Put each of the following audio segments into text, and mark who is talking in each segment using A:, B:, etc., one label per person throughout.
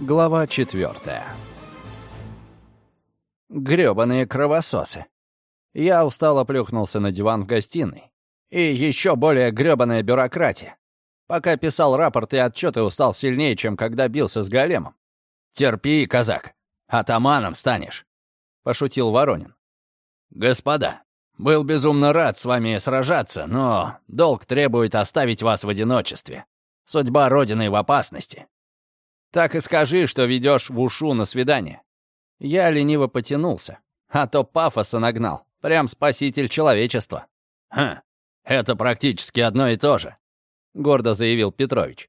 A: Глава четвертая. Грёбаные кровососы. Я устало плюхнулся на диван в гостиной. И еще более грёбаная бюрократия. Пока писал рапорт и отчеты, устал сильнее, чем когда бился с големом. «Терпи, казак, атаманом станешь», — пошутил Воронин. «Господа, был безумно рад с вами сражаться, но долг требует оставить вас в одиночестве. Судьба Родины в опасности. Так и скажи, что ведешь в ушу на свидание». Я лениво потянулся, а то пафоса нагнал. Прям спаситель человечества. «Хм, это практически одно и то же», — гордо заявил Петрович.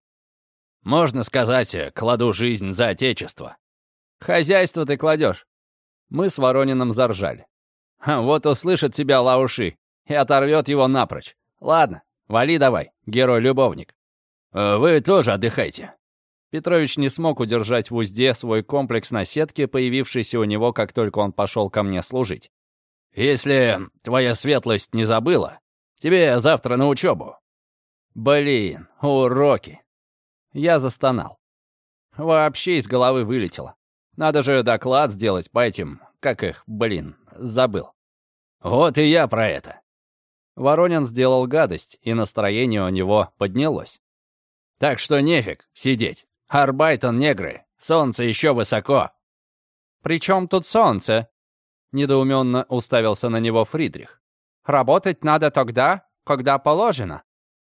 A: «Можно сказать, кладу жизнь за отечество». «Хозяйство ты кладешь». Мы с Ворониным заржали. «Вот услышит тебя лауши и оторвет его напрочь. Ладно, вали давай, герой-любовник». «Э, «Вы тоже отдыхайте». Петрович не смог удержать в узде свой комплекс на сетке, появившийся у него, как только он пошел ко мне служить. «Если твоя светлость не забыла, тебе завтра на учебу». «Блин, уроки!» Я застонал. Вообще из головы вылетело. Надо же доклад сделать по этим, как их, блин, забыл. Вот и я про это. Воронин сделал гадость, и настроение у него поднялось. Так что нефиг сидеть. Арбайтон, негры, солнце еще высоко. «При чем тут солнце?» Недоуменно уставился на него Фридрих. «Работать надо тогда, когда положено.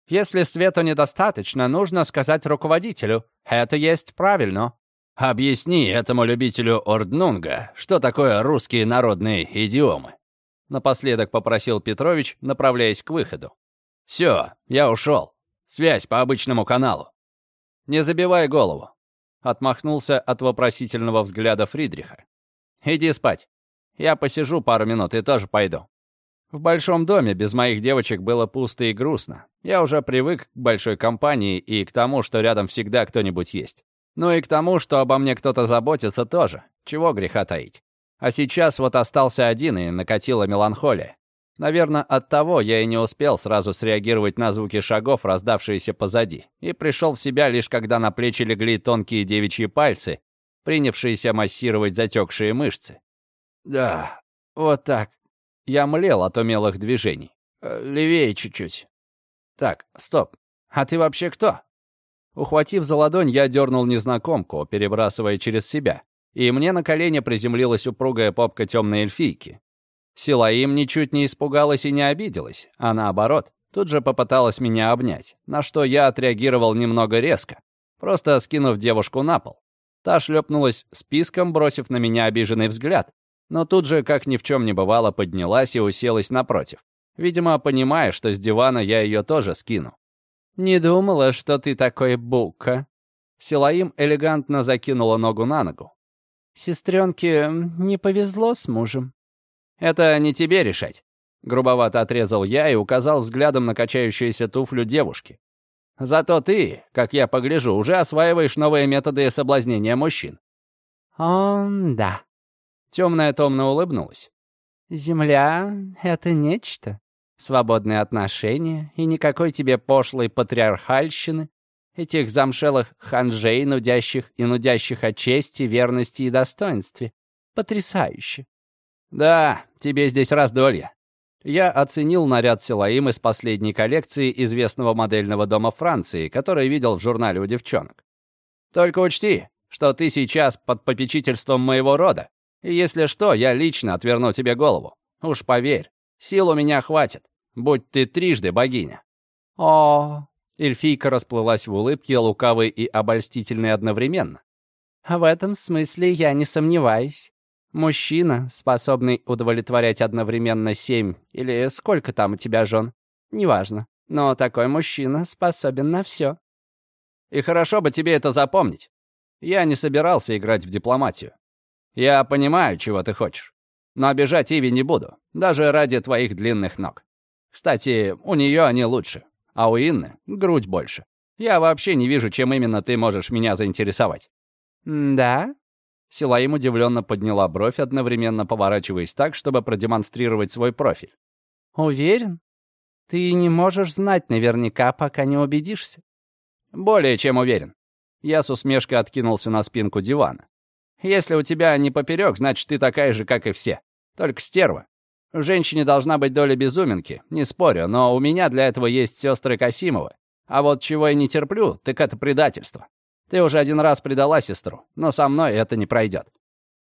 A: Если света недостаточно, нужно сказать руководителю. Это есть правильно». «Объясни этому любителю Орднунга, что такое русские народные идиомы», напоследок попросил Петрович, направляясь к выходу. «Все, я ушел. Связь по обычному каналу». «Не забивай голову», — отмахнулся от вопросительного взгляда Фридриха. «Иди спать. Я посижу пару минут и тоже пойду». В большом доме без моих девочек было пусто и грустно. Я уже привык к большой компании и к тому, что рядом всегда кто-нибудь есть. Ну и к тому, что обо мне кто-то заботится тоже. Чего греха таить. А сейчас вот остался один и накатила меланхолия. Наверное, от того я и не успел сразу среагировать на звуки шагов, раздавшиеся позади, и пришел в себя лишь когда на плечи легли тонкие девичьи пальцы, принявшиеся массировать затекшие мышцы. «Да, вот так». Я млел от умелых движений. Э, «Левее чуть-чуть». «Так, стоп. А ты вообще кто?» Ухватив за ладонь, я дернул незнакомку, перебрасывая через себя, и мне на колени приземлилась упругая попка темной эльфийки. Силаим ничуть не испугалась и не обиделась, а наоборот, тут же попыталась меня обнять, на что я отреагировал немного резко, просто скинув девушку на пол. Та шлепнулась списком, бросив на меня обиженный взгляд, но тут же, как ни в чем не бывало, поднялась и уселась напротив. Видимо, понимая, что с дивана я ее тоже скину. «Не думала, что ты такой бука». Силаим элегантно закинула ногу на ногу. «Сестренке не повезло с мужем». «Это не тебе решать», — грубовато отрезал я и указал взглядом на качающуюся туфлю девушки. «Зато ты, как я погляжу, уже осваиваешь новые методы соблазнения мужчин».
B: «О, да»,
A: Темная томно улыбнулась.
B: «Земля — это нечто. Свободные отношения и никакой тебе пошлой патриархальщины, этих замшелых ханжей, нудящих и нудящих от чести, верности и достоинстве. Потрясающе!»
A: «Да, тебе здесь раздолье». Я оценил наряд Силаим из последней коллекции известного модельного дома Франции, который видел в журнале у девчонок. «Только учти, что ты сейчас под попечительством моего рода, и если что, я лично отверну тебе голову. Уж поверь, сил у меня хватит, будь ты трижды богиня».
B: «О!»
A: Эльфийка расплылась в улыбке, лукавой и обольстительной одновременно.
B: «В этом смысле я не сомневаюсь. Мужчина, способный удовлетворять одновременно семь или сколько там у тебя жен, неважно. Но такой мужчина способен на все.
A: И хорошо бы тебе это запомнить. Я не собирался играть в дипломатию. Я понимаю, чего ты хочешь. Но обижать Иви не буду, даже ради твоих длинных ног. Кстати, у нее они лучше, а у Инны грудь больше. Я вообще не вижу, чем именно ты можешь меня заинтересовать».
B: «Да?»
A: Силаим удивленно подняла бровь, одновременно поворачиваясь так, чтобы продемонстрировать свой профиль.
B: «Уверен? Ты не можешь знать наверняка, пока не убедишься».
A: «Более чем уверен. Я с усмешкой откинулся на спинку дивана. «Если у тебя не поперек, значит, ты такая же, как и все. Только стерва. В женщине должна быть доля безуминки, не спорю, но у меня для этого есть сестры Касимовы. А вот чего я не терплю, так это предательство. Ты уже один раз предала сестру, но со мной это не пройдет.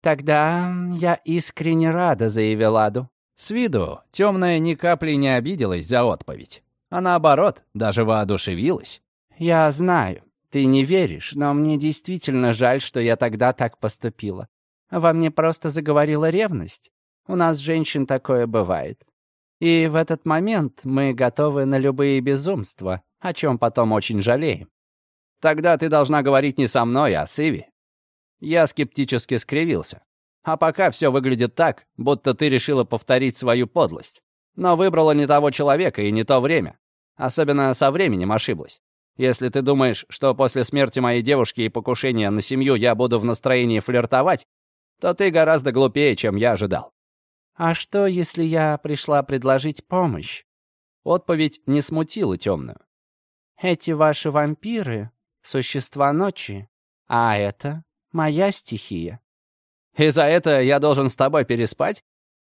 B: «Тогда я искренне рада за Евеладу».
A: С виду темная ни капли не обиделась за отповедь, а наоборот, даже воодушевилась.
B: «Я знаю, ты не веришь, но мне действительно жаль, что я тогда так поступила. Во мне просто заговорила ревность. У нас, женщин, такое бывает. И в этот момент мы готовы на любые безумства, о чем потом очень жалеем.
A: Тогда ты должна говорить не со мной, а с Иви. Я скептически скривился. А пока все выглядит так, будто ты решила повторить свою подлость. Но выбрала не того человека и не то время. Особенно со временем ошиблась. Если ты думаешь, что после смерти моей девушки и покушения на семью я буду в настроении флиртовать, то ты гораздо глупее, чем я ожидал.
B: «А что, если я пришла предложить помощь?»
A: Отповедь не смутила темную.
B: «Эти ваши вампиры — существа ночи, а это моя стихия».
A: «И за это я должен с тобой переспать?»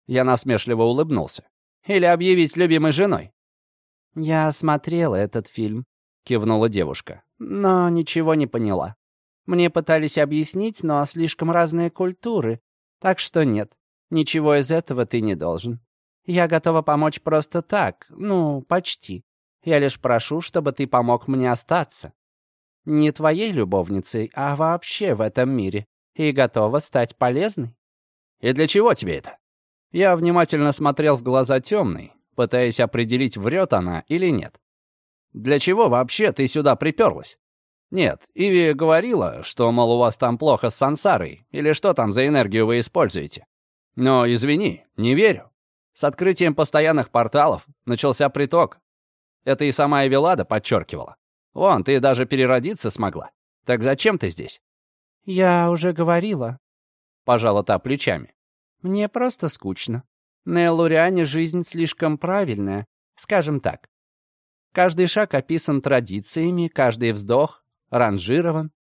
A: Я насмешливо улыбнулся. «Или объявить любимой женой?»
B: «Я смотрела этот фильм», — кивнула девушка, «но ничего не поняла. Мне пытались объяснить, но слишком разные культуры, так что нет. Ничего из этого ты не должен. Я готова помочь просто так, ну, почти. Я лишь прошу, чтобы ты помог мне остаться. Не твоей любовницей, а вообще в этом мире. И готова стать полезной.
A: И для чего тебе это? Я внимательно смотрел в глаза темной, пытаясь определить, врет она или нет. Для чего вообще ты сюда приперлась? Нет, Иви говорила, что, мол, у вас там плохо с сансарой, или что там за энергию вы используете. Но, извини, не верю. С открытием постоянных порталов начался приток. Это и сама Эвелада подчеркивала. Вон, ты даже переродиться смогла. Так зачем ты здесь?
B: Я уже говорила.
A: Пожала та плечами.
B: Мне просто скучно. На Элуриане жизнь слишком правильная, скажем так. Каждый шаг описан традициями, каждый вздох ранжирован.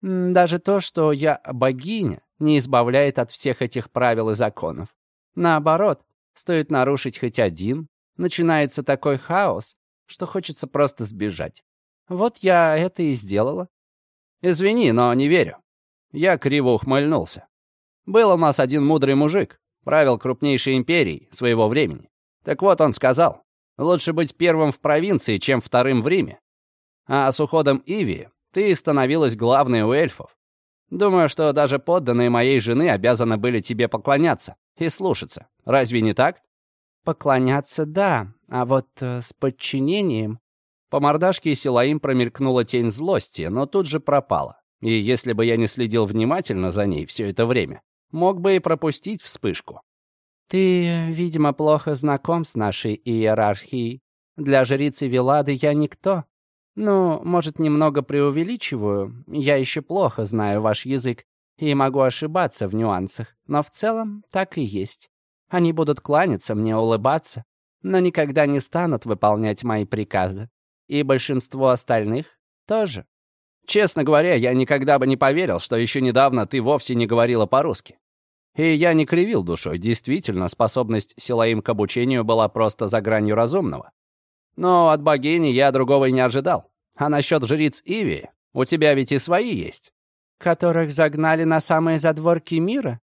B: Даже то, что я богиня, не избавляет от всех этих правил и законов. Наоборот, стоит нарушить хоть один, начинается такой хаос, что хочется просто сбежать. Вот я это и сделала.
A: Извини, но не верю. Я криво ухмыльнулся. Был у нас один мудрый мужик, правил крупнейшей империей своего времени. Так вот он сказал, лучше быть первым в провинции, чем вторым в Риме. А с уходом Иви ты становилась главной у эльфов. Думаю, что даже подданные моей жены обязаны были тебе поклоняться и слушаться. Разве не так?»
B: «Поклоняться, да, а вот э, с подчинением...»
A: По мордашке Силаим промелькнула тень злости, но тут же пропала. И если бы я не следил внимательно за ней все это время, мог бы и пропустить вспышку.
B: «Ты, видимо, плохо знаком с нашей иерархией. Для жрицы Вилады я никто. Ну, может, немного преувеличиваю. Я еще плохо знаю ваш язык и могу ошибаться в нюансах, но в целом так и есть. Они будут кланяться мне, улыбаться, но никогда не станут выполнять мои приказы. И большинство остальных тоже.
A: Честно говоря, я никогда бы не поверил, что еще недавно ты вовсе не говорила по-русски. И я не кривил душой, действительно, способность Силаим к обучению была просто за гранью разумного. Но от богини я другого и не ожидал. А насчет жриц Иви, у тебя ведь и свои есть.
B: Которых загнали на самые задворки мира?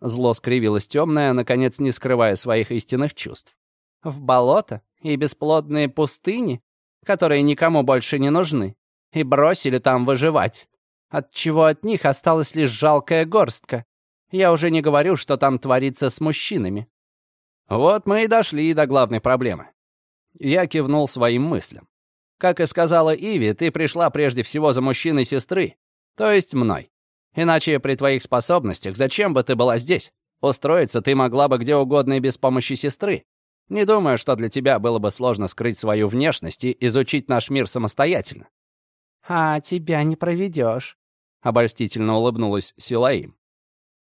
A: Зло скривилось темное, наконец не скрывая своих истинных чувств.
B: В болото и бесплодные пустыни, которые никому больше не нужны, и бросили там выживать. Отчего от них осталась лишь жалкая горстка. Я уже не говорю, что там творится с мужчинами.
A: Вот мы и дошли до главной проблемы. Я кивнул своим мыслям. Как и сказала Иви, ты пришла прежде всего за мужчиной сестры, то есть мной. Иначе при твоих способностях зачем бы ты была здесь? Устроиться ты могла бы где угодно и без помощи сестры. Не думаю, что для тебя было бы сложно скрыть свою внешность и изучить наш мир самостоятельно.
B: «А тебя не проведешь», — обольстительно улыбнулась Силаим.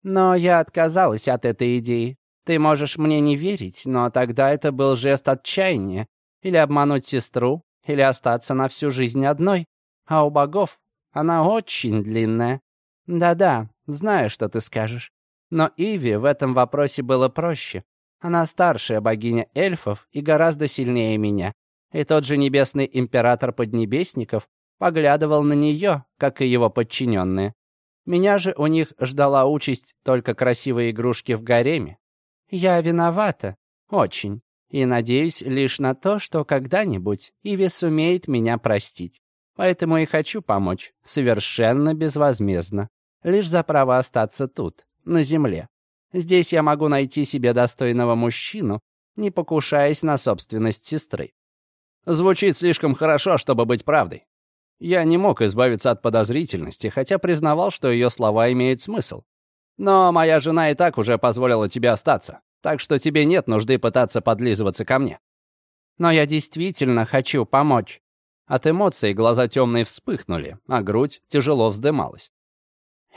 B: «Но я отказалась от этой идеи. Ты можешь мне не верить, но тогда это был жест отчаяния, или обмануть сестру, или остаться на всю жизнь одной. А у богов Она очень длинная. Да-да, знаю, что ты скажешь. Но Иви в этом вопросе было проще. Она старшая богиня эльфов и гораздо сильнее меня. И тот же небесный император Поднебесников поглядывал на нее, как и его подчиненные. Меня же у них ждала участь только красивые игрушки в гареме. Я виновата. Очень. И надеюсь лишь на то, что когда-нибудь Иви сумеет меня простить. Поэтому и хочу помочь. Совершенно безвозмездно. Лишь за право остаться тут, на земле. Здесь я могу найти себе достойного мужчину, не покушаясь на собственность сестры.
A: Звучит слишком хорошо, чтобы быть правдой. Я не мог избавиться от подозрительности, хотя признавал, что ее слова имеют смысл. Но моя жена и так уже позволила тебе остаться, так что тебе нет нужды пытаться подлизываться ко мне.
B: Но я действительно хочу помочь. От эмоций глаза темные вспыхнули, а грудь тяжело вздымалась.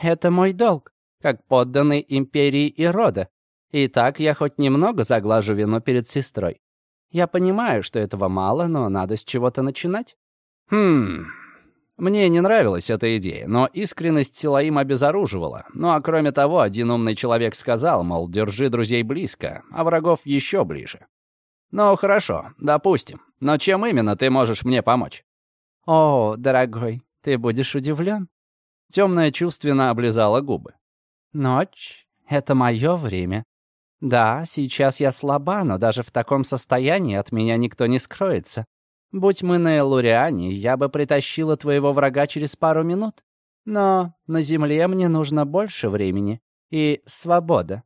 B: Это мой долг как подданный империи и рода. И так я хоть немного заглажу вину перед сестрой. Я понимаю, что этого мало, но надо с чего-то начинать.
A: Хм... Мне не нравилась эта идея, но искренность Силаим обезоруживала. Ну а кроме того, один умный человек сказал, мол, держи друзей близко, а врагов еще ближе. Ну хорошо, допустим. Но чем именно ты можешь мне помочь?
B: О, дорогой, ты будешь удивлен. Темная чувственно облизала губы. Ночь — это мое время. Да, сейчас я слаба, но даже в таком состоянии от меня никто не скроется. Будь мы на Элуриане, я бы притащила твоего врага через пару минут. Но на Земле мне нужно больше времени и свобода.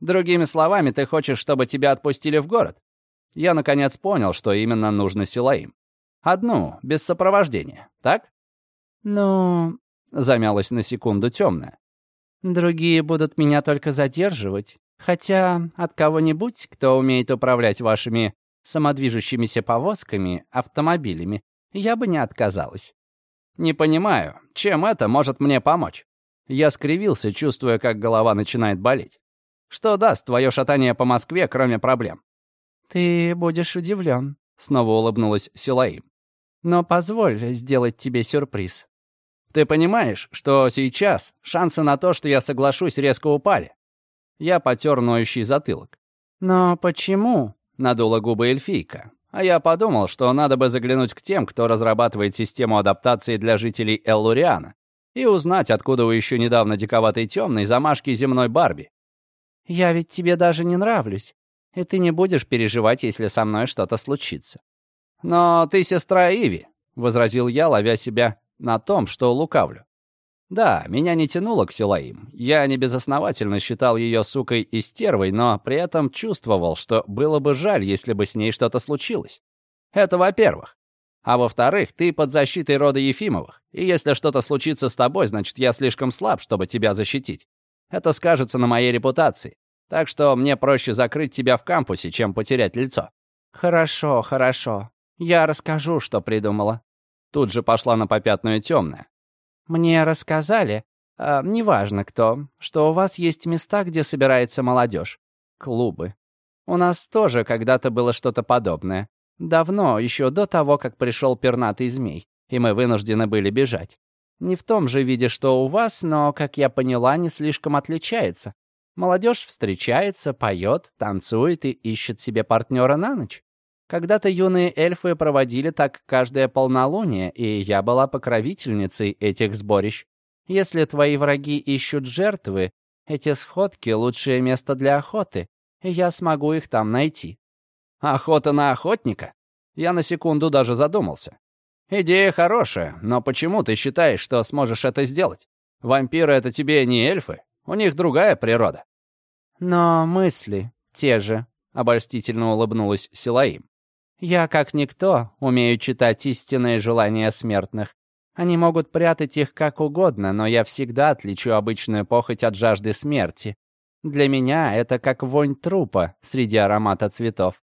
A: Другими словами, ты хочешь, чтобы тебя отпустили в город? Я, наконец, понял, что именно нужно Силаим. Одну, без сопровождения, так?
B: Ну...
A: Замялась на секунду темная.
B: Другие будут меня только задерживать. Хотя от кого-нибудь, кто умеет управлять вашими самодвижущимися повозками, автомобилями, я бы не отказалась.
A: Не понимаю, чем это может мне помочь? Я скривился, чувствуя, как голова начинает болеть. Что даст твое шатание по Москве, кроме проблем?
B: Ты будешь удивлен, снова улыбнулась Силаим. Но позволь сделать тебе сюрприз.
A: Ты понимаешь, что сейчас шансы на то, что я соглашусь, резко упали?» Я потер ноющий затылок.
B: «Но почему?»
A: — надула губы эльфийка. А я подумал, что надо бы заглянуть к тем, кто разрабатывает систему адаптации для жителей Эллуриана, и узнать, откуда у еще недавно диковатой темной замашки земной Барби.
B: «Я ведь тебе даже не нравлюсь, и ты не будешь переживать, если со мной что-то случится».
A: «Но ты сестра Иви», — возразил я, ловя себя на том, что лукавлю. Да, меня не тянуло к Силаим. Я небезосновательно считал ее сукой и стервой, но при этом чувствовал, что было бы жаль, если бы с ней что-то случилось. Это во-первых. А во-вторых, ты под защитой рода Ефимовых, и если что-то случится с тобой, значит, я слишком слаб, чтобы тебя защитить. Это скажется на моей репутации. Так что мне проще закрыть тебя в кампусе, чем потерять лицо.
B: Хорошо, хорошо. Я расскажу, что придумала.
A: Тут же пошла на попятную темная.
B: «Мне рассказали, э, неважно кто, что у вас есть места, где собирается молодежь. Клубы. У нас тоже когда-то было что-то подобное. Давно, еще до того, как пришел пернатый змей, и мы вынуждены были бежать. Не в том же виде, что у вас, но, как я поняла, не слишком отличается. Молодежь встречается, поет, танцует и ищет себе партнера на ночь. Когда-то юные эльфы проводили так каждое полнолуние, и я была покровительницей этих сборищ. Если твои враги ищут жертвы, эти сходки — лучшее место для охоты, и я смогу их там найти.
A: Охота на охотника? Я на секунду даже задумался. Идея хорошая, но почему ты считаешь, что сможешь это сделать? Вампиры — это тебе не эльфы, у них другая природа.
B: Но мысли те же, — обольстительно улыбнулась Силаим. Я, как никто, умею читать истинные желания смертных. Они могут прятать их как угодно, но я всегда отличу обычную похоть от жажды смерти. Для меня это как вонь трупа среди аромата цветов.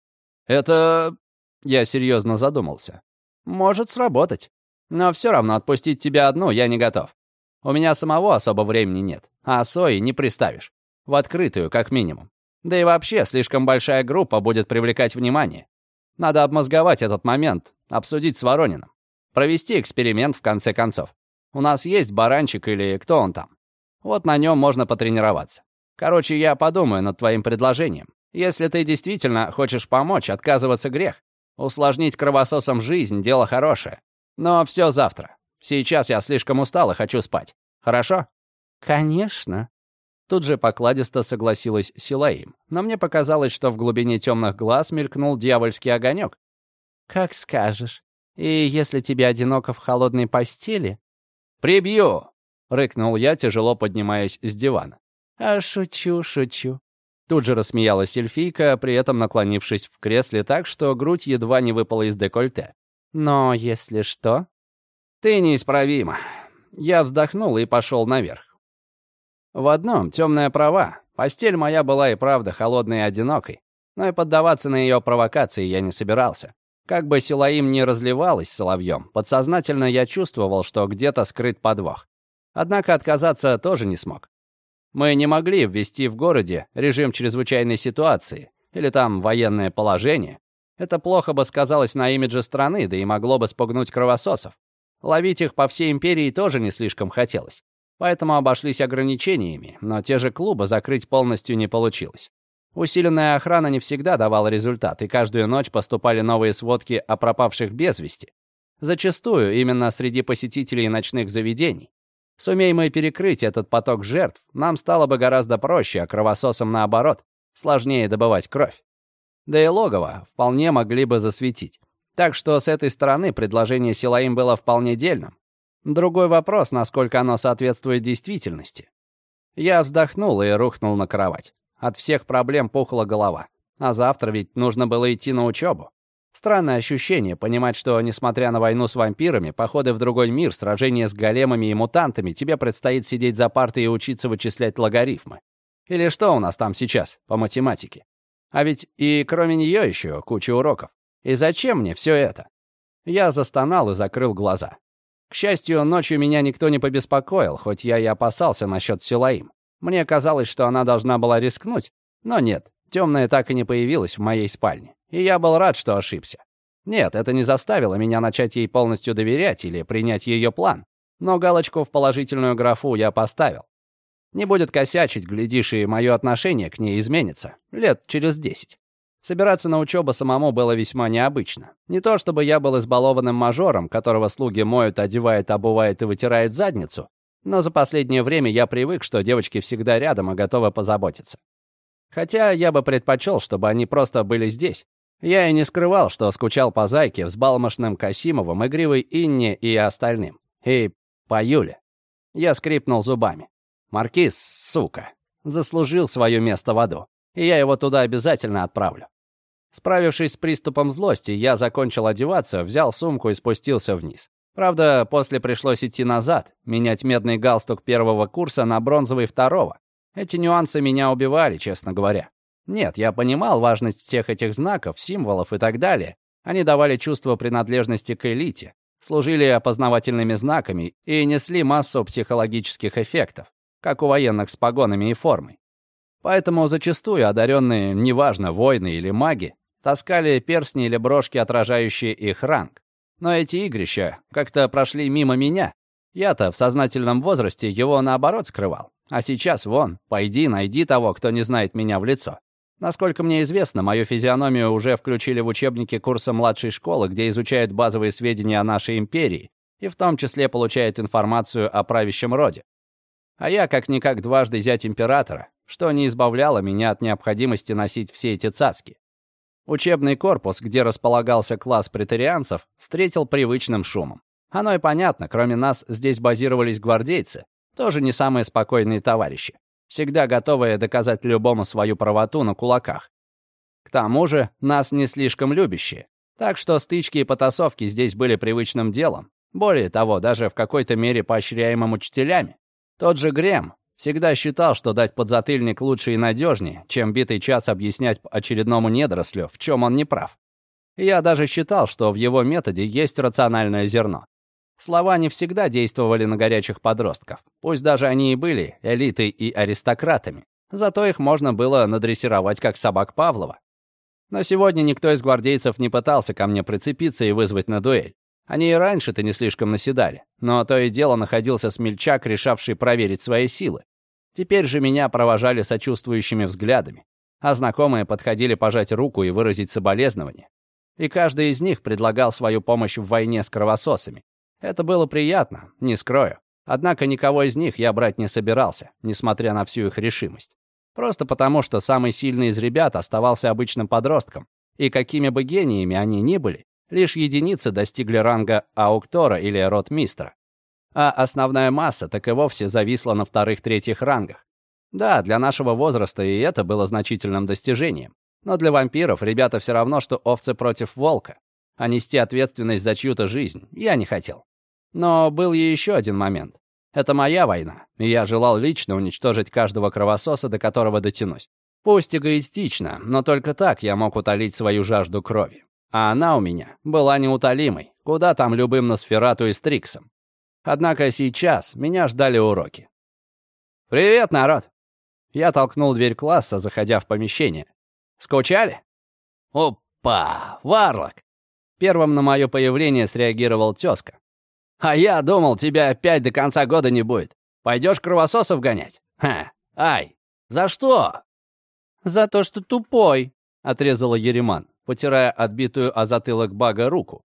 A: Это... Я серьезно задумался. Может сработать. Но все равно отпустить тебя одну я не готов. У меня самого особо времени нет, а Сои не приставишь. В открытую, как минимум. Да и вообще, слишком большая группа будет привлекать внимание. Надо обмозговать этот момент, обсудить с Ворониным. Провести эксперимент в конце концов. У нас есть баранчик или кто он там. Вот на нем можно потренироваться. Короче, я подумаю над твоим предложением. Если ты действительно хочешь помочь, отказываться грех. Усложнить кровососам жизнь — дело хорошее. Но все завтра. Сейчас я слишком устал и хочу спать. Хорошо?
B: Конечно.
A: Тут же покладисто согласилась Силаим. Но мне показалось, что в глубине темных глаз мелькнул дьявольский огонек.
B: Как скажешь. И если тебе одиноко в холодной постели...
A: «Прибью!» — рыкнул я, тяжело поднимаясь с дивана.
B: «А шучу, шучу».
A: Тут же рассмеялась эльфийка, при этом наклонившись в кресле так, что грудь едва не выпала из декольте.
B: «Но если что...»
A: «Ты неисправима». Я вздохнул и пошел наверх. В одном темная права. Постель моя была и правда холодной и одинокой. Но и поддаваться на ее провокации я не собирался. Как бы Силаим не разливалась соловьем, подсознательно я чувствовал, что где-то скрыт подвох. Однако отказаться тоже не смог. Мы не могли ввести в городе режим чрезвычайной ситуации или там военное положение. Это плохо бы сказалось на имидже страны, да и могло бы спугнуть кровососов. Ловить их по всей империи тоже не слишком хотелось. Поэтому обошлись ограничениями, но те же клубы закрыть полностью не получилось. Усиленная охрана не всегда давала результат, и каждую ночь поступали новые сводки о пропавших без вести. Зачастую именно среди посетителей ночных заведений. Сумеем мы перекрыть этот поток жертв, нам стало бы гораздо проще, а кровососам наоборот, сложнее добывать кровь. Да и логово вполне могли бы засветить. Так что с этой стороны предложение Силаим было вполне дельным. Другой вопрос, насколько оно соответствует действительности. Я вздохнул и рухнул на кровать. От всех проблем пухла голова. А завтра ведь нужно было идти на учебу. Странное ощущение понимать, что, несмотря на войну с вампирами, походы в другой мир, сражения с големами и мутантами, тебе предстоит сидеть за партой и учиться вычислять логарифмы. Или что у нас там сейчас по математике? А ведь и кроме нее еще куча уроков. И зачем мне все это? Я застонал и закрыл глаза. К счастью, ночью меня никто не побеспокоил, хоть я и опасался насчет Силаим. Мне казалось, что она должна была рискнуть, но нет, темная так и не появилась в моей спальне. И я был рад, что ошибся. Нет, это не заставило меня начать ей полностью доверять или принять ее план. Но галочку в положительную графу я поставил. Не будет косячить, глядишь, и мое отношение к ней изменится. Лет через десять. Собираться на учебу самому было весьма необычно. Не то чтобы я был избалованным мажором, которого слуги моют, одевают, обувают и вытирают задницу, но за последнее время я привык, что девочки всегда рядом и готовы позаботиться. Хотя я бы предпочел, чтобы они просто были здесь. Я и не скрывал, что скучал по Зайке, взбалмошным Касимовым, игривой Инне и остальным. И по Юле. Я скрипнул зубами. Маркиз, сука, заслужил свое место в аду. И я его туда обязательно отправлю. Справившись с приступом злости, я закончил одеваться, взял сумку и спустился вниз. Правда, после пришлось идти назад, менять медный галстук первого курса на бронзовый второго. Эти нюансы меня убивали, честно говоря. Нет, я понимал важность всех этих знаков, символов и так далее. Они давали чувство принадлежности к элите, служили опознавательными знаками и несли массу психологических эффектов, как у военных с погонами и формой. Поэтому зачастую одаренные, неважно, воины или маги, таскали перстни или брошки, отражающие их ранг. Но эти игрища как-то прошли мимо меня. Я-то в сознательном возрасте его наоборот скрывал. А сейчас вон, пойди, найди того, кто не знает меня в лицо. Насколько мне известно, мою физиономию уже включили в учебники курса младшей школы, где изучают базовые сведения о нашей империи и в том числе получают информацию о правящем роде. А я как-никак дважды зять императора, что не избавляло меня от необходимости носить все эти цацки. Учебный корпус, где располагался класс претарианцев, встретил привычным шумом. Оно и понятно, кроме нас здесь базировались гвардейцы, тоже не самые спокойные товарищи, всегда готовые доказать любому свою правоту на кулаках. К тому же нас не слишком любящие, так что стычки и потасовки здесь были привычным делом. Более того, даже в какой-то мере поощряемым учителями. Тот же Грем, Всегда считал, что дать подзатыльник лучше и надежнее, чем битый час объяснять очередному недорослю, в чем он не прав. Я даже считал, что в его методе есть рациональное зерно. Слова не всегда действовали на горячих подростков, пусть даже они и были элитой и аристократами. Зато их можно было надрессировать, как собак Павлова. Но сегодня никто из гвардейцев не пытался ко мне прицепиться и вызвать на дуэль. Они и раньше-то не слишком наседали, но то и дело находился смельчак, решавший проверить свои силы. Теперь же меня провожали сочувствующими взглядами, а знакомые подходили пожать руку и выразить соболезнование. И каждый из них предлагал свою помощь в войне с кровососами. Это было приятно, не скрою. Однако никого из них я брать не собирался, несмотря на всю их решимость. Просто потому, что самый сильный из ребят оставался обычным подростком, и какими бы гениями они ни были, лишь единицы достигли ранга ауктора или ротмистра. А основная масса так и вовсе зависла на вторых-третьих рангах. Да, для нашего возраста и это было значительным достижением. Но для вампиров ребята все равно, что овцы против волка. А нести ответственность за чью-то жизнь я не хотел. Но был еще один момент. Это моя война, и я желал лично уничтожить каждого кровососа, до которого дотянусь. Пусть эгоистично, но только так я мог утолить свою жажду крови. А она у меня была неутолимой, куда там любым Носферату и Стриксом. Однако сейчас меня ждали уроки. «Привет, народ!» Я толкнул дверь класса, заходя в помещение. «Скучали?» «Опа! Варлок!» Первым на мое появление среагировал тезка. «А я думал, тебя опять до конца года не будет. Пойдешь кровососов гонять? Ха! Ай! За что?»
B: «За то, что тупой», — отрезала Ереман, потирая отбитую о затылок бага руку.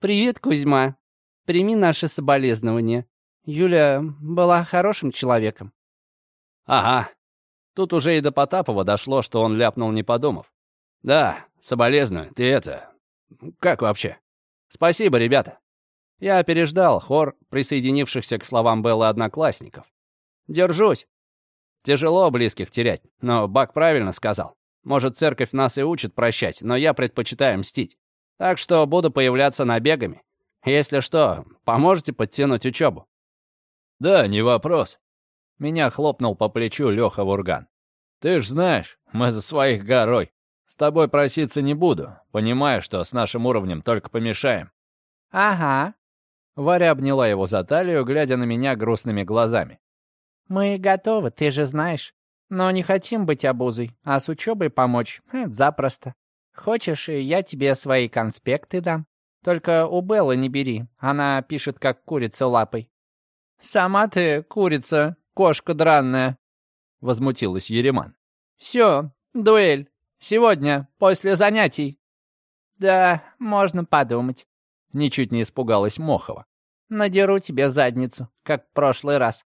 B: «Привет, Кузьма. Прими наши соболезнования. Юля была хорошим человеком».
A: «Ага». Тут уже и до Потапова дошло, что он ляпнул, не подумав. «Да, соболезную. Ты это... Как вообще? Спасибо, ребята». Я переждал хор присоединившихся к словам Беллы одноклассников. «Держусь. Тяжело близких терять, но Бак правильно сказал. Может, церковь нас и учит прощать, но я предпочитаю мстить. Так что буду появляться набегами. Если что, поможете подтянуть учебу?» «Да, не вопрос». Меня хлопнул по плечу Леха Вурган. «Ты ж знаешь, мы за своих горой. С тобой проситься не буду, понимая, что с нашим уровнем только помешаем».
B: «Ага».
A: Варя обняла его за талию, глядя на меня грустными глазами.
B: «Мы готовы, ты же знаешь. Но не хотим быть обузой, а с учебой помочь — это запросто. Хочешь, я тебе свои конспекты дам? Только у Беллы не бери, она пишет как курица лапой». «Сама ты курица, кошка дранная», — возмутилась Ереман. «Все, дуэль. Сегодня, после занятий». «Да, можно подумать», — ничуть не испугалась Мохова. «Надеру тебе задницу, как в прошлый раз».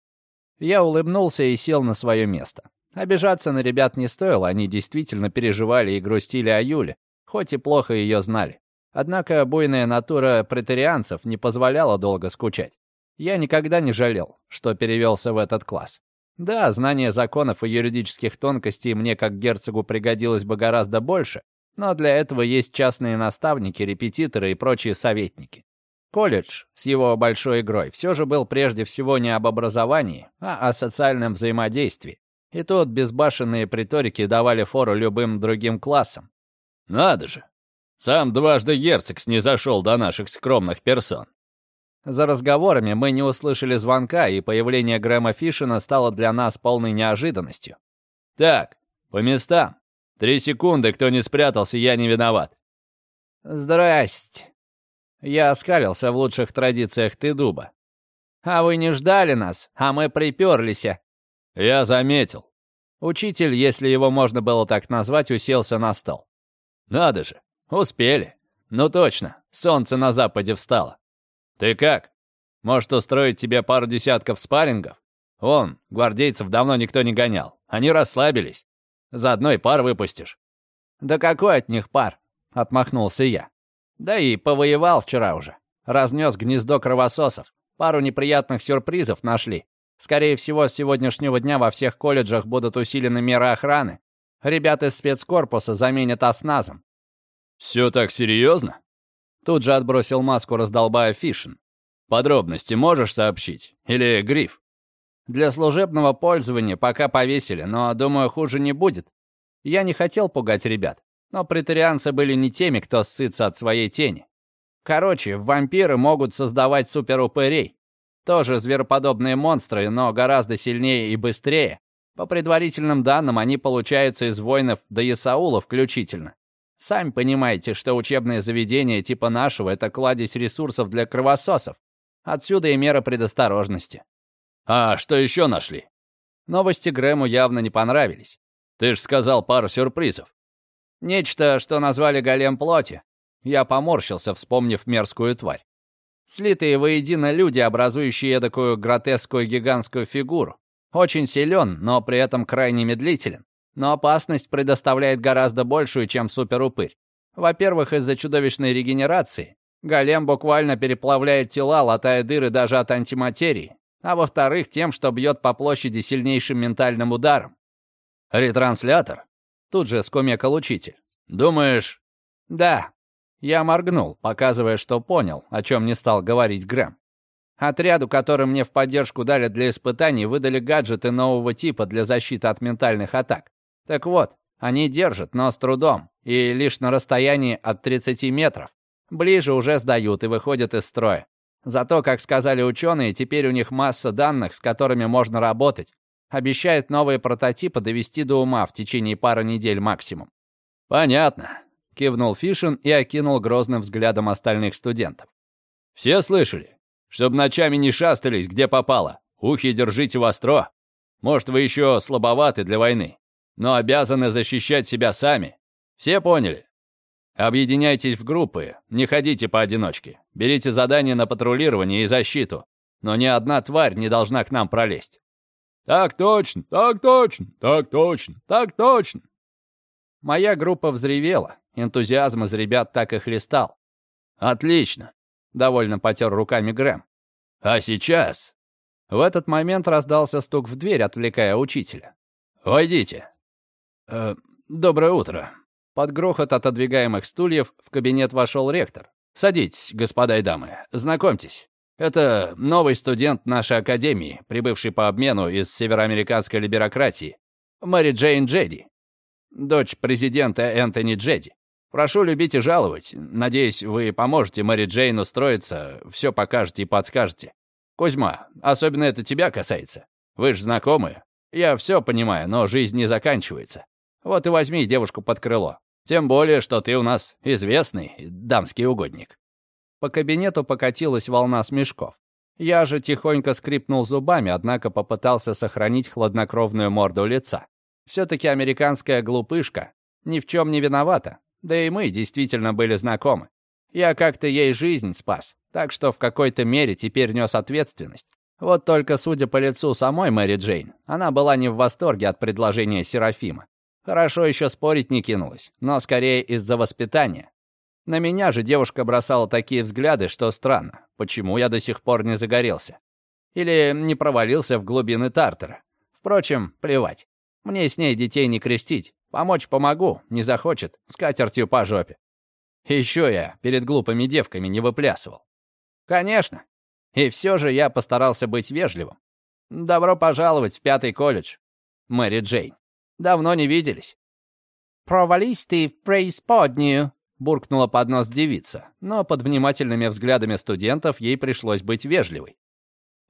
B: Я улыбнулся и сел на свое место. Обижаться на ребят не стоило, они действительно переживали и грустили о Юле, хоть и плохо ее знали. Однако буйная натура претарианцев не позволяла долго скучать. Я никогда не жалел, что перевелся в этот класс. Да, знание законов и юридических тонкостей мне как герцогу пригодилось бы гораздо больше, но для этого есть частные наставники, репетиторы и прочие советники. Колледж с его большой игрой все же был прежде всего не об образовании, а о социальном взаимодействии. И тут безбашенные приторики давали фору любым другим классам. «Надо же! Сам дважды герцог снизошел до наших скромных персон». За разговорами мы не услышали звонка, и появление Грэма Фишина стало для нас полной неожиданностью. «Так, по местам. Три секунды, кто не спрятался, я не виноват». «Здрасте», я оскалился в лучших традициях ты дуба. «А вы не ждали нас, а мы приперлись». «Я заметил». Учитель, если его можно было так назвать, уселся на стол. «Надо же, успели. Ну точно, солнце на западе встало. Ты как? Может, устроить тебе пару десятков спаррингов? Вон, гвардейцев давно никто не гонял. Они расслабились. Заодно и пар выпустишь». «Да какой от них пар?» — отмахнулся я. Да и повоевал вчера уже. Разнес гнездо кровососов. Пару неприятных сюрпризов нашли. Скорее всего, с сегодняшнего дня во всех колледжах будут усилены меры охраны. Ребята из спецкорпуса заменят осназом. «Все так серьезно?» Тут же отбросил маску, раздолбая Фишин. «Подробности можешь сообщить? Или гриф?» «Для служебного пользования пока повесили, но, думаю, хуже не будет. Я не хотел пугать ребят. Но претарианцы были не теми, кто ссытся от своей тени. Короче, вампиры могут создавать суперупырей. Тоже звероподобные монстры, но гораздо сильнее и быстрее. По предварительным данным, они получаются из воинов до Исаула включительно.
A: Сами понимаете, что учебное заведение типа нашего — это кладезь ресурсов для кровососов. Отсюда и мера предосторожности. А что еще нашли? Новости Грэму явно не понравились. Ты ж сказал пару сюрпризов. Нечто, что назвали голем плоти. Я поморщился, вспомнив мерзкую тварь. Слитые воедино люди, образующие эдакую гротескую гигантскую фигуру. Очень силен, но при этом крайне медлителен. Но опасность предоставляет гораздо большую, чем суперупырь. Во-первых, из-за чудовищной регенерации. Голем буквально переплавляет тела, латая дыры даже от антиматерии. А во-вторых, тем, что бьет по площади сильнейшим ментальным ударом. Ретранслятор? Тут же скумекал учитель. Думаешь? Да. Я моргнул, показывая, что понял, о чем не стал говорить Грэм. Отряду, который мне в поддержку дали для испытаний, выдали гаджеты нового типа для защиты от ментальных атак. Так вот, они держат, но с трудом, и лишь на расстоянии от 30 метров. Ближе уже сдают и выходят из строя. Зато, как сказали ученые, теперь у них масса данных, с которыми можно работать. Обещают новые прототипы довести до ума в течение пары недель максимум. «Понятно», — кивнул Фишин и окинул грозным взглядом остальных студентов. «Все слышали? Чтоб ночами не шастались, где попало. Ухи держите востро. Может, вы еще слабоваты для войны но обязаны защищать себя сами. Все поняли? Объединяйтесь в группы, не ходите поодиночке. Берите задания на патрулирование и защиту. Но ни одна тварь не должна к нам пролезть. Так точно, так точно, так точно, так точно. Моя группа взревела. Энтузиазм из ребят так и хлестал. Отлично. Довольно потер руками Грэм. А сейчас... В этот момент раздался стук в дверь, отвлекая учителя. «Войдите». «Э, «Доброе утро». Под грохот отодвигаемых стульев в кабинет вошел ректор. «Садитесь, господа и дамы, знакомьтесь. Это новый студент нашей академии, прибывший по обмену из североамериканской либерократии, Мэри Джейн Джеди, дочь президента Энтони Джеди. Прошу любить и жаловать. Надеюсь, вы поможете Мэри Джейн устроиться, все покажете и подскажете. Кузьма, особенно это тебя касается. Вы же знакомы. Я все понимаю, но жизнь не заканчивается. Вот и возьми девушку под крыло. Тем более, что ты у нас известный дамский угодник». По кабинету покатилась волна смешков. Я же тихонько скрипнул зубами, однако попытался сохранить хладнокровную морду лица. Все-таки американская глупышка ни в чем не виновата. Да и мы действительно были знакомы. Я как-то ей жизнь спас, так что в какой-то мере теперь нес ответственность. Вот только, судя по лицу самой Мэри Джейн, она была не в восторге от предложения Серафима. Хорошо еще спорить не кинулась, но скорее из-за воспитания. На меня же девушка бросала такие взгляды, что странно, почему я до сих пор не загорелся. Или не провалился в глубины Тартара. Впрочем, плевать. Мне с ней детей не крестить. Помочь помогу, не захочет, с катертью по жопе. Еще я перед глупыми девками не выплясывал. Конечно. И все же я постарался быть вежливым. Добро пожаловать в пятый колледж, Мэри Джейн. Давно не виделись». «Провались ты в преисподнюю», — буркнула под нос девица, но под внимательными взглядами студентов ей пришлось быть вежливой.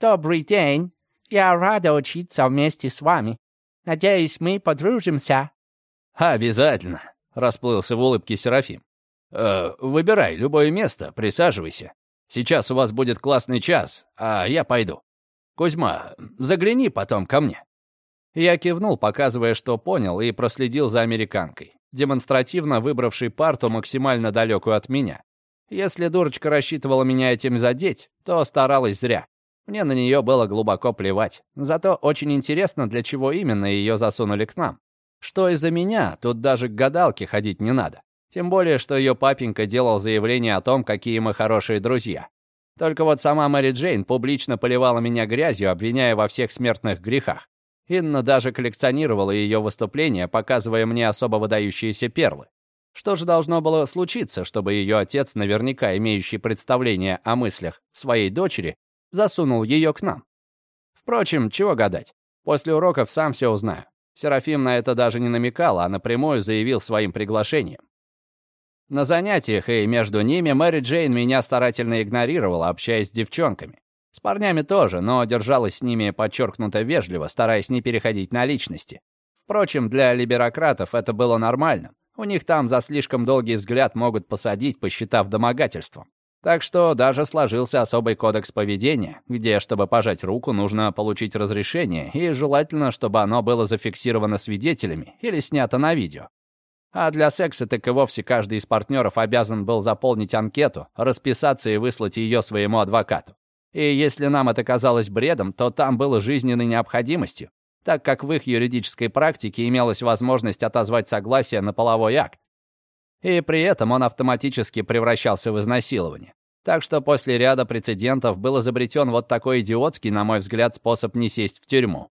A: «Добрый день. Я рада учиться вместе с вами. Надеюсь, мы подружимся». «Обязательно», — расплылся в улыбке Серафим. «Э, «Выбирай любое место, присаживайся. Сейчас у вас будет классный час, а я пойду. Кузьма, загляни потом ко мне». Я кивнул, показывая, что понял, и проследил за американкой, демонстративно выбравшей парту максимально далекую от меня. Если дурочка рассчитывала меня этим задеть, то старалась зря. Мне на нее было глубоко плевать. Зато очень интересно, для чего именно ее засунули к нам. Что из-за меня, тут даже к гадалке ходить не надо. Тем более, что ее папенька делал заявление о том, какие мы хорошие друзья. Только вот сама Мэри Джейн публично поливала меня грязью, обвиняя во всех смертных грехах. Инна даже коллекционировала ее выступления, показывая мне особо выдающиеся перлы. Что же должно было случиться, чтобы ее отец, наверняка имеющий представление о мыслях своей дочери, засунул ее к нам? Впрочем, чего гадать. После уроков сам все узнаю. Серафим на это даже не намекал, а напрямую заявил своим приглашением. На занятиях и между ними Мэри Джейн меня старательно игнорировала, общаясь с девчонками. С парнями тоже, но держалась с ними подчеркнуто вежливо, стараясь не переходить на личности. Впрочем, для либерократов это было нормально. У них там за слишком долгий взгляд могут посадить, посчитав домогательством. Так что даже сложился особый кодекс поведения, где, чтобы пожать руку, нужно получить разрешение, и желательно, чтобы оно было зафиксировано свидетелями или снято на видео. А для секса так и вовсе каждый из партнеров обязан был заполнить анкету, расписаться и выслать ее своему адвокату. И если нам это казалось бредом, то там было жизненной необходимостью, так как в их юридической практике имелась возможность отозвать согласие на половой акт. И при этом он автоматически превращался в изнасилование. Так что после ряда прецедентов был изобретен вот такой идиотский, на мой взгляд, способ не сесть в тюрьму.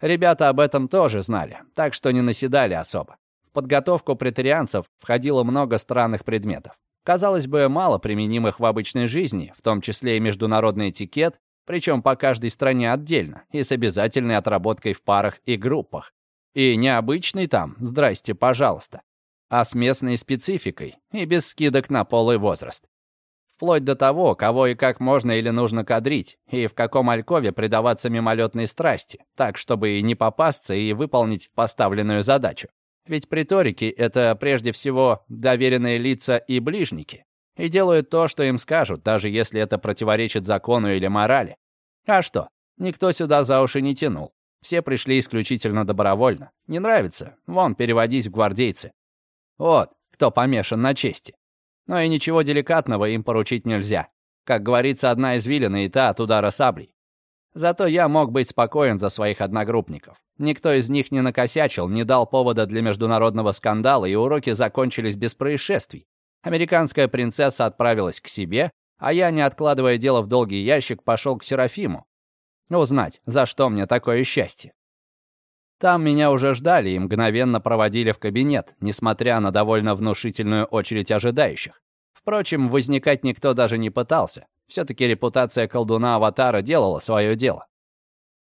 A: Ребята об этом тоже знали, так что не наседали особо. В подготовку претарианцев входило много странных предметов. Казалось бы, мало применимых в обычной жизни, в том числе и международный этикет, причем по каждой стране отдельно и с обязательной отработкой в парах и группах. И необычный там «здрасте, пожалуйста», а с местной спецификой и без скидок на пол возраст. Вплоть до того, кого и как можно или нужно кадрить, и в каком алькове предаваться мимолетной страсти, так, чтобы и не попасться, и выполнить поставленную задачу. Ведь приторики — это прежде всего доверенные лица и ближники, и делают то, что им скажут, даже если это противоречит закону или морали. А что, никто сюда за уши не тянул. Все пришли исключительно добровольно. Не нравится? Вон, переводись в гвардейцы. Вот, кто помешан на чести. Но и ничего деликатного им поручить нельзя. Как говорится, одна извилина и та от удара саблей. Зато я мог быть спокоен за своих одногруппников. Никто из них не накосячил, не дал повода для международного скандала, и уроки закончились без происшествий. Американская принцесса отправилась к себе, а я, не откладывая дело в долгий ящик, пошел к Серафиму. Узнать, за что мне такое счастье. Там меня уже ждали и мгновенно проводили в кабинет, несмотря на довольно внушительную очередь ожидающих. Впрочем, возникать никто даже не пытался. Все-таки репутация колдуна-аватара делала свое дело.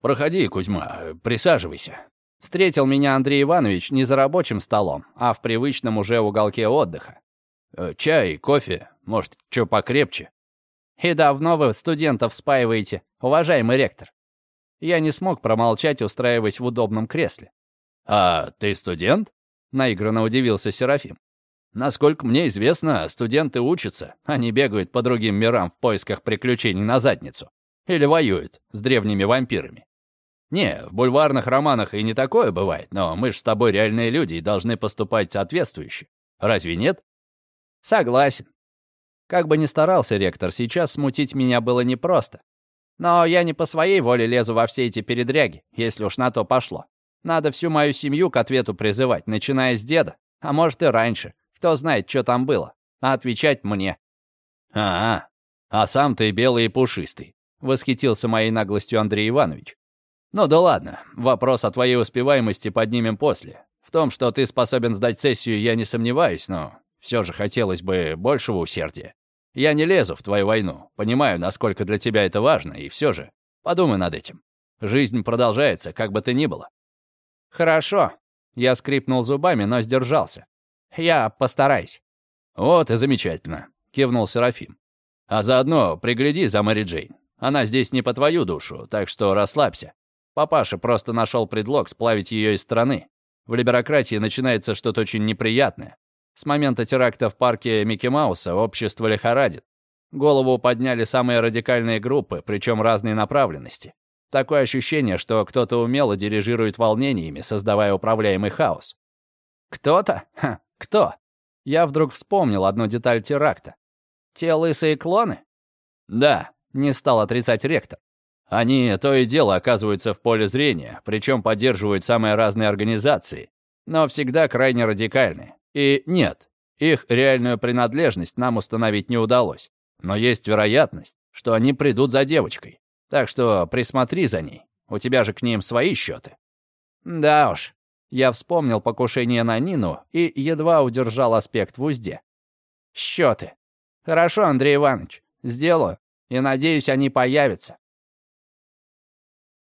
C: «Проходи, Кузьма, присаживайся».
A: Встретил меня Андрей Иванович не за рабочим столом, а в привычном уже уголке отдыха.
C: «Э, «Чай, кофе, может, что покрепче?»
A: «И давно вы студентов спаиваете, уважаемый ректор?» Я не смог промолчать, устраиваясь в удобном кресле.
C: «А ты студент?» — наигранно удивился Серафим. «Насколько мне известно, студенты учатся, не бегают по другим мирам в поисках приключений на задницу. Или воюют с древними вампирами. Не, в бульварных романах и не такое бывает, но мы ж с тобой реальные люди и должны поступать соответствующе. Разве нет?»
A: «Согласен. Как бы ни старался ректор, сейчас смутить меня было непросто. Но я не по своей воле лезу во все эти передряги, если уж на то пошло. Надо всю мою семью к ответу призывать, начиная с деда, а может и раньше. Кто знает, что там было. А отвечать мне.
C: «А, -а, а сам ты белый и пушистый», — восхитился моей наглостью Андрей Иванович. «Ну да ладно, вопрос о твоей успеваемости поднимем после. В том, что ты способен сдать сессию, я не сомневаюсь, но все же хотелось бы большего усердия. Я не лезу в твою войну, понимаю, насколько для тебя это важно, и все же подумай над этим. Жизнь продолжается, как бы то ни было».
A: «Хорошо». Я скрипнул зубами, но сдержался. «Я постараюсь».
C: «Вот и замечательно», — кивнул Серафим. «А заодно пригляди за Мэри Джейн. Она здесь не по твою душу, так что расслабься. Папаша просто нашел предлог сплавить ее из страны. В либерократии начинается что-то очень неприятное. С момента теракта в парке Микки Мауса общество лихорадит. Голову подняли самые радикальные группы, причем разной направленности. Такое ощущение, что кто-то умело дирижирует волнениями, создавая управляемый хаос.
A: Кто-то? Ха, кто? Я вдруг вспомнил одну деталь теракта. Те лысые клоны?
C: Да, не стал отрицать ректор. Они то и дело оказываются в поле зрения, причем поддерживают самые разные организации, но всегда крайне радикальные. И нет, их реальную принадлежность нам установить не удалось. Но есть вероятность, что они придут за девочкой. Так что присмотри за ней. У тебя же к ним свои счеты.
A: Да уж. Я вспомнил покушение на Нину и едва удержал аспект в узде. Счеты. Хорошо, Андрей Иванович, сделаю. И надеюсь, они появятся.